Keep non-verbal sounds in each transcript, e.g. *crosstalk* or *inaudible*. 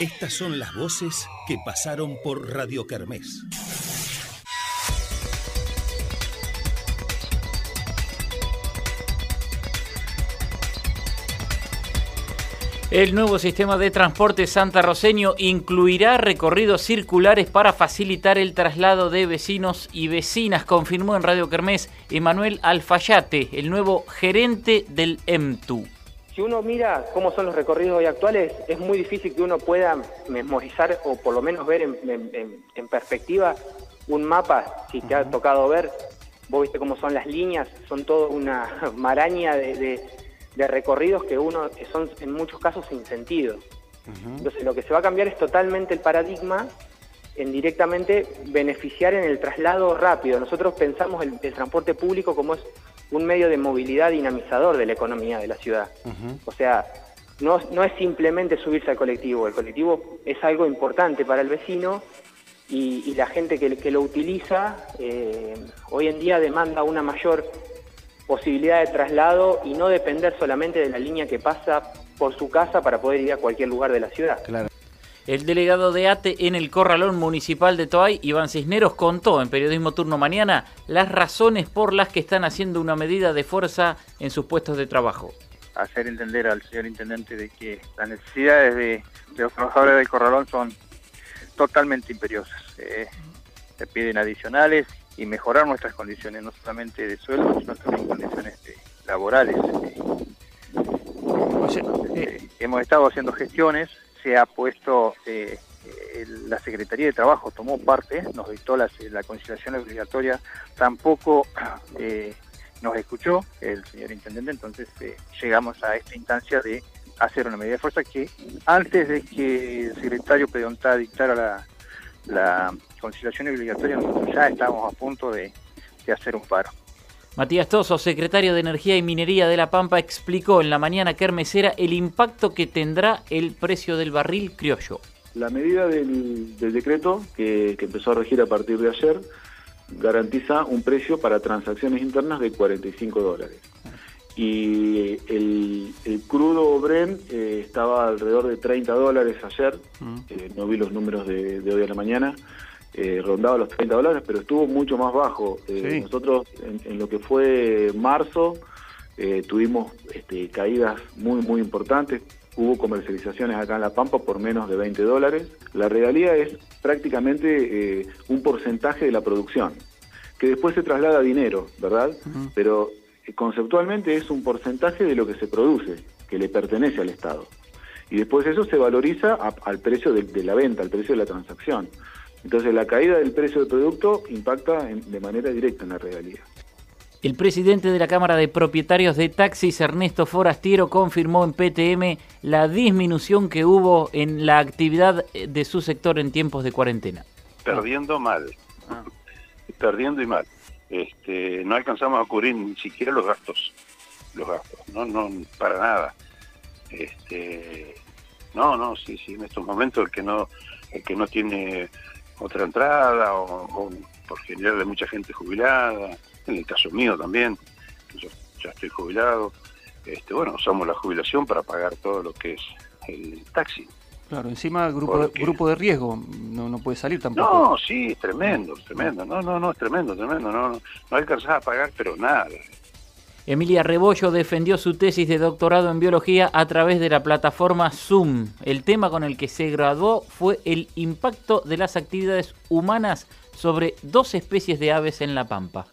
Estas son las voces que pasaron por Radio Kermés. El nuevo sistema de transporte Santa Roseño incluirá recorridos circulares para facilitar el traslado de vecinos y vecinas, confirmó en Radio Kermés Emanuel Alfayate, el nuevo gerente del EMTU. Si uno mira cómo son los recorridos hoy actuales, es muy difícil que uno pueda memorizar o por lo menos ver en, perspectiva un mapa, si te ha tocado ver, vos viste cómo son las líneas, son toda una *laughs* maraña de de recorridos que uno que son en muchos casos sin sentido. Entonces lo que se va a cambiar es totalmente el paradigma en directamente beneficiar en el traslado rápido. Nosotros pensamos el, transporte público como es un medio de movilidad dinamizador de la economía de la ciudad. O sea, no, no es simplemente subirse al colectivo, el colectivo es algo importante para el vecino y, la gente que, que lo utiliza eh, hoy en día demanda una mayor posibilidad de traslado y no depender solamente de la línea que pasa por su casa para poder ir a cualquier lugar de la ciudad. Claro. El delegado de ATE en el Corralón Municipal de Toay, Iván Cisneros, contó en Periodismo Turno Mañana las razones por las que están haciendo una medida de fuerza en sus puestos de trabajo. Hacer entender al señor Intendente de que las necesidades de, los trabajadores del Corralón son totalmente imperiosas. Eh, se piden adicionales y mejorar nuestras condiciones, no solamente de sueldo, sino también condiciones eh, laborales. Eh, hemos estado haciendo gestiones, se ha puesto, eh, la Secretaría de Trabajo tomó parte, nos dictó la, conciliación obligatoria, tampoco *clears throat* nos escuchó el señor Intendente, entonces llegamos a esta instancia de hacer una medida de fuerza que antes de que el secretario Pedontá dictara la, la conciliación obligatoria, ya estamos a punto de, hacer un paro. Matías Toso, secretario de Energía y Minería de La Pampa, explicó en la mañana kermesera el impacto que tendrá el precio del barril criollo. La medida del, decreto, que, empezó a regir a partir de ayer, garantiza un precio para transacciones internas de 45 dólares. Y el, crudo Bren eh, estaba alrededor de 30 dólares ayer, mm. eh, no vi los números de, de hoy a la mañana, eh, rondaba los 30 dólares, pero estuvo mucho más bajo. Eh, nosotros en, lo que fue marzo eh, tuvimos este, caídas muy, muy importantes. Hubo comercializaciones acá en La Pampa por menos de 20 dólares. La realidad es prácticamente un porcentaje de la producción, que después se traslada a dinero, ¿verdad? Pero conceptualmente es un porcentaje de lo que se produce, que le pertenece al Estado. Y después eso se valoriza al precio de la venta, al precio de la transacción. Entonces la caída del precio del producto impacta de manera directa en la realidad. El presidente de la Cámara de Propietarios de Taxis, Ernesto Forastiero, confirmó en PTM la disminución que hubo en la actividad de su sector en tiempos de cuarentena. Perdiendo mal, ah. perdiendo y mal. Este, no alcanzamos a cubrir ni siquiera los gastos, los gastos, no, no, para nada. Este, no, no, sí, sí, en estos momentos el que no, el que no tiene otra entrada o, por general de mucha gente jubilada, en el caso mío también, yo ya estoy jubilado, este, bueno, usamos la jubilación para pagar todo lo que es el taxi. Claro, encima grupo, de, grupo de riesgo, no, no puede salir tampoco. No, sí, tremendo, tremendo, no, no, no, es tremendo, tremendo, no, no, no alcanzás a pagar, pero nada, Emilia Rebollo defendió su tesis de doctorado en biología a través de la plataforma Zoom. El tema con el que se graduó fue el impacto de las actividades humanas sobre dos especies de aves en La Pampa.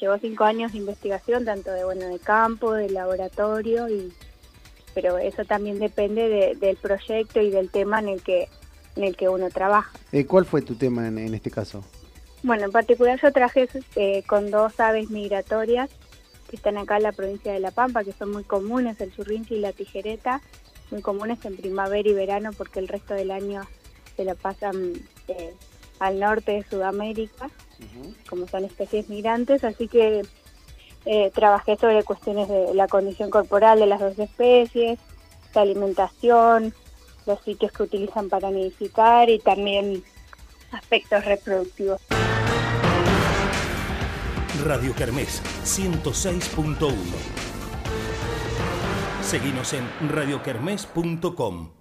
Llevó cinco años de investigación, tanto de bueno de campo, de laboratorio, y, pero eso también depende del proyecto y del tema en el que, en el que uno trabaja. Eh, ¿Cuál fue tu tema en, este caso? Bueno, en particular yo traje eh, con dos aves migratorias que están acá en la provincia de La Pampa, que son muy comunes, el churrinchi y la tijereta, muy comunes en primavera y verano porque el resto del año se lo pasan eh, al norte de Sudamérica, como son especies migrantes, así que eh, trabajé sobre cuestiones de la condición corporal de las dos especies, la alimentación, los sitios que utilizan para nidificar y también aspectos reproductivos. Radio Kermés 106.1. Seguimos en radiokermés.com.